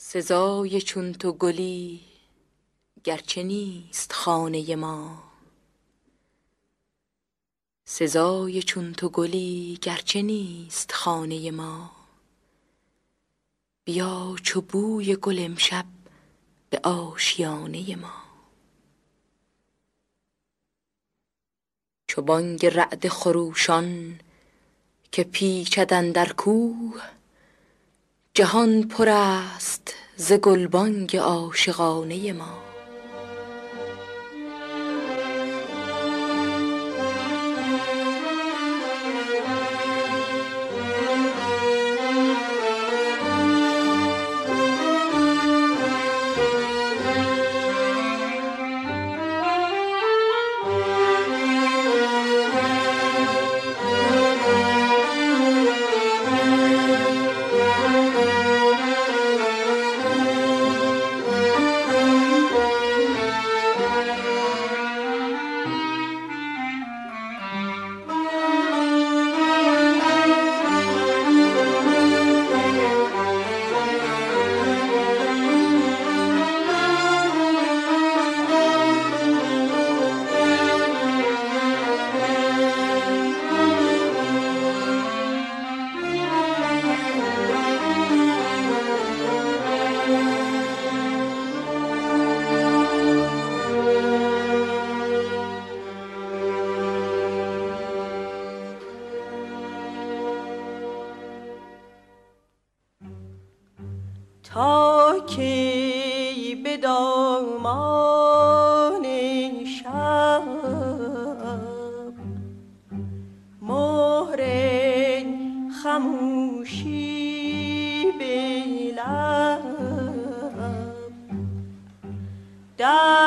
سزای چون تو گلی گرچه نیست خانه ما. سزای چون تو گلی گرچه نیست خانه ما. بیا چو بوی گل امشب به آشیانه ما. چو بانگ رعد خروشان که پیچد اندر کوه جهان پر است ز گلبانگ عاشقانه ما. تا کی به دامان شب. مهر خموشی بلب در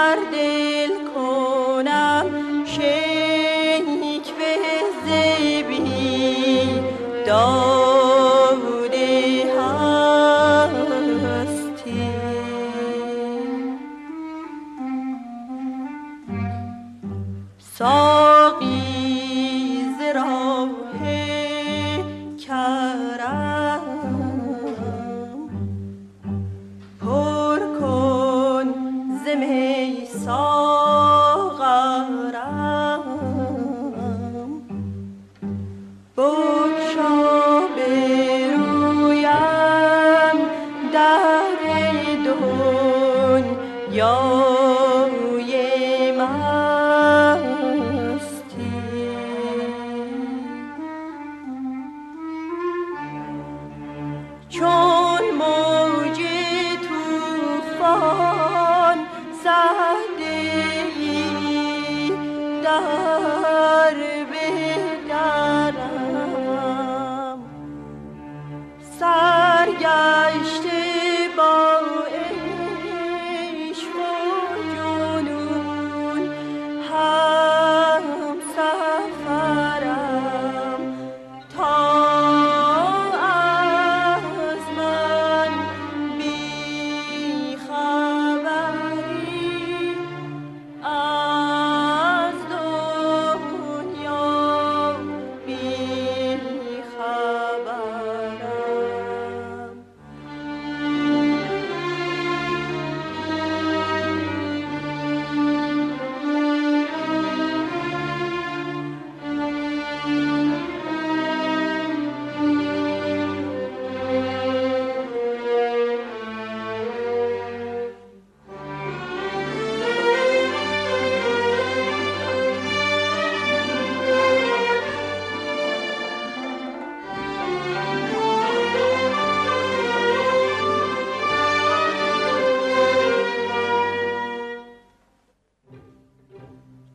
đời